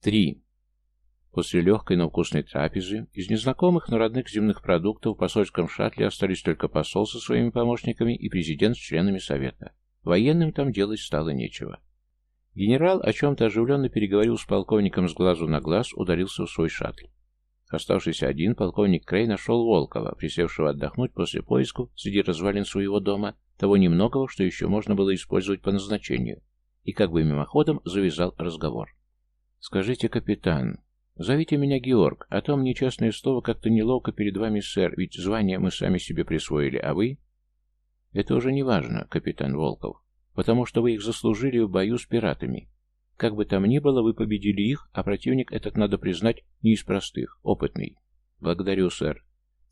Три. После легкой, но вкусной трапезы из незнакомых, но родных земных продуктов в посольском шаттле остались только посол со своими помощниками и президент с членами совета. Военным там делать стало нечего. Генерал о чем-то оживленно переговорил с полковником с глазу на глаз, ударился в свой шаттл. Оставшийся один, полковник Крей нашел Волкова, присевшего отдохнуть после поисков среди развалин своего дома, того немногого, что еще можно было использовать по назначению, и как бы мимоходом завязал разговор. «Скажите, капитан, зовите меня Георг, а то мне, честное слово, как-то неловко перед вами, сэр, ведь звание мы сами себе присвоили, а вы...» «Это уже не важно, капитан Волков, потому что вы их заслужили в бою с пиратами. Как бы там ни было, вы победили их, а противник этот, надо признать, не из простых, опытный. Благодарю, сэр.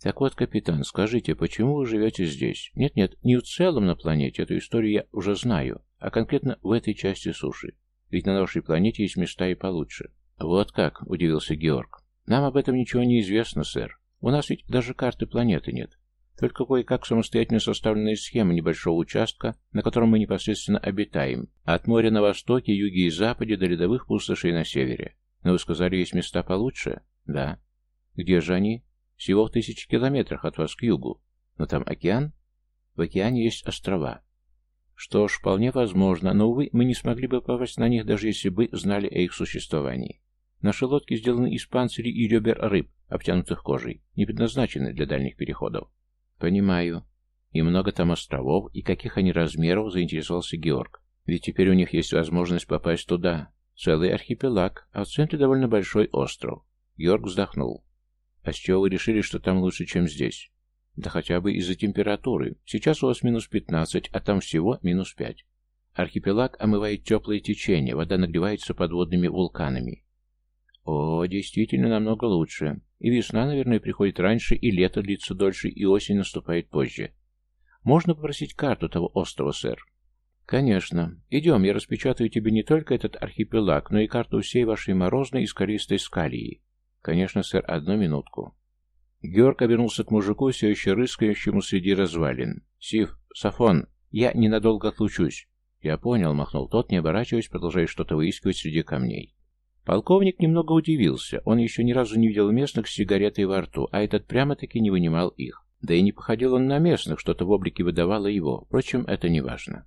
Так вот, капитан, скажите, почему вы живете здесь? Нет-нет, не в целом на планете, эту историю я уже знаю, а конкретно в этой части суши. Ведь на нашей планете есть места и получше. Вот как, удивился Георг. Нам об этом ничего не известно, сэр. У нас ведь даже карты планеты нет. Только кое-как самостоятельно составленная схема небольшого участка, на котором мы непосредственно обитаем, от моря на востоке, юге и западе до рядовых пустошей на севере. Но вы сказали, есть места получше? Да. Где же они? Всего в тысячи километрах от вас к югу. Но там океан? В океане есть острова. Что ж, вполне возможно, но, увы, мы не смогли бы попасть на них, даже если бы знали о их существовании. Наши лодки сделаны из панцирей и ребер рыб, обтянутых кожей, не предназначены для дальних переходов. «Понимаю. И много там островов, и каких они размеров?» – заинтересовался Георг. «Ведь теперь у них есть возможность попасть туда. Целый архипелаг, а в центре довольно большой остров». Георг вздохнул. «А с чего вы решили, что там лучше, чем здесь?» «Да хотя бы из-за температуры. Сейчас у вас минус пятнадцать, а там всего минус пять. Архипелаг омывает теплое течение, вода нагревается подводными вулканами. О, действительно намного лучше. И весна, наверное, приходит раньше, и лето длится дольше, и осень наступает позже. Можно попросить карту того острова, сэр? Конечно. Идем, я распечатаю тебе не только этот архипелаг, но и карту всей вашей морозной и скалистой скалии. Конечно, сэр, одну минутку. Георг обернулся к мужику, все еще рыскающему среди развалин. «Сив, Сафон, я ненадолго отлучусь». «Я понял», — махнул тот, не оборачиваясь, продолжая что-то выискивать среди камней. Полковник немного удивился. Он еще ни разу не видел местных с сигаретой во рту, а этот прямо-таки не вынимал их. Да и не походил он на местных, что-то в облике выдавало его. Впрочем, это не важно.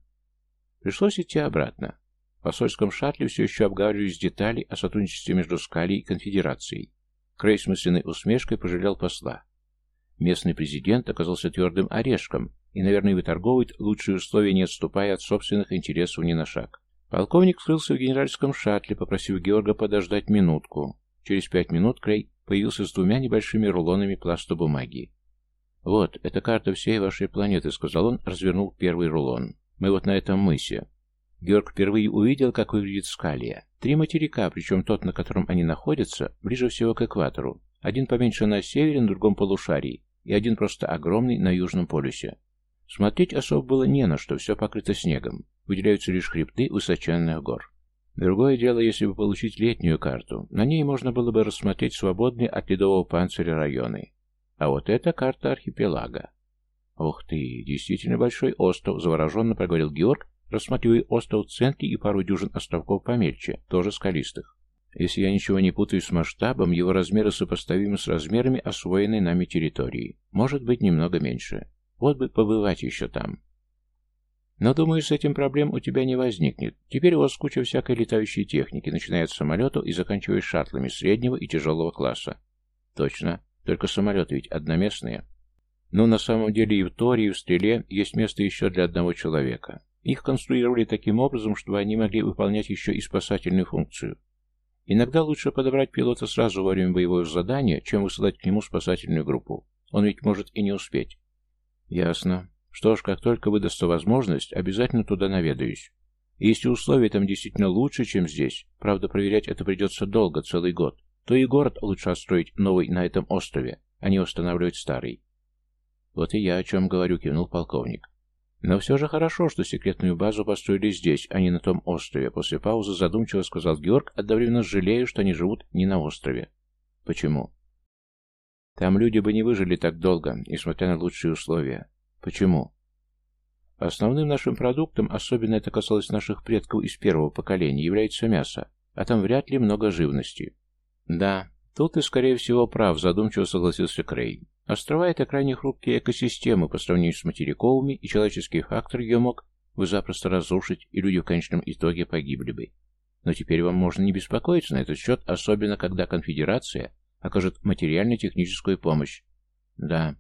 Пришлось идти обратно. В посольском шаттле все еще обговаривались детали о сотрудничестве между Скали и Конфедерацией. Крей с мысленной усмешкой пожалел посла. Местный президент оказался твердым орешком и, наверное, выторговывает лучшие условия, не отступая от собственных интересов ни на шаг. Полковник скрылся в генеральском шаттле, попросив Георга подождать минутку. Через пять минут Крей появился с двумя небольшими рулонами пластобумаги. «Вот, это карта всей вашей планеты», — сказал он, развернул первый рулон. «Мы вот на этом мысе». Георг впервые увидел, как выглядит Скалия. Три материка, причем тот, на котором они находятся, ближе всего к экватору. Один поменьше на севере, на другом полушарии, и один просто огромный на южном полюсе. Смотреть особо было не на что, все покрыто снегом. Выделяются лишь хребты высоченных гор. Другое дело, если бы получить летнюю карту. На ней можно было бы рассмотреть свободные от ледового панциря районы. А вот эта карта архипелага. «Ух ты, действительно большой остров», — завороженно проговорил Георг, рассматривая остров в центре и пару дюжин островков помельче, тоже скалистых. Если я ничего не путаю с масштабом, его размеры сопоставимы с размерами освоенной нами территории. Может быть, немного меньше. Вот бы побывать еще там. Но, думаю, с этим проблем у тебя не возникнет. Теперь у вас куча всякой летающей техники, начиная от самолетов и заканчивая шаттлами среднего и тяжелого класса. Точно. Только самолеты ведь одноместные. Но на самом деле и в Торе, и в Стреле есть место еще для одного человека. Их конструировали таким образом, чтобы они могли выполнять еще и спасательную функцию. Иногда лучше подобрать пилота сразу во время боевого задания, чем высылать к нему спасательную группу. Он ведь может и не успеть. Ясно. Что ж, как только выдастся возможность, обязательно туда наведаюсь. И если условия там действительно лучше, чем здесь, правда, проверять это придется долго, целый год, то и город лучше отстроить новый на этом острове, а не устанавливать старый. Вот и я о чем говорю, кивнул полковник. Но все же хорошо, что секретную базу построили здесь, а не на том острове. После паузы задумчиво сказал Георг, одновременно жалея, что они живут не на острове. Почему? Там люди бы не выжили так долго, несмотря на лучшие условия. Почему? Основным нашим продуктом, особенно это касалось наших предков из первого поколения, является мясо. а там вряд ли много живности. Да, тут ты, скорее всего, прав, задумчиво согласился Крейн. Острова — это крайне хрупкие экосистемы по сравнению с материковыми, и человеческий фактор ее мог бы запросто разрушить, и люди в конечном итоге погибли бы. Но теперь вам можно не беспокоиться на этот счет, особенно когда конфедерация окажет материально-техническую помощь. Да,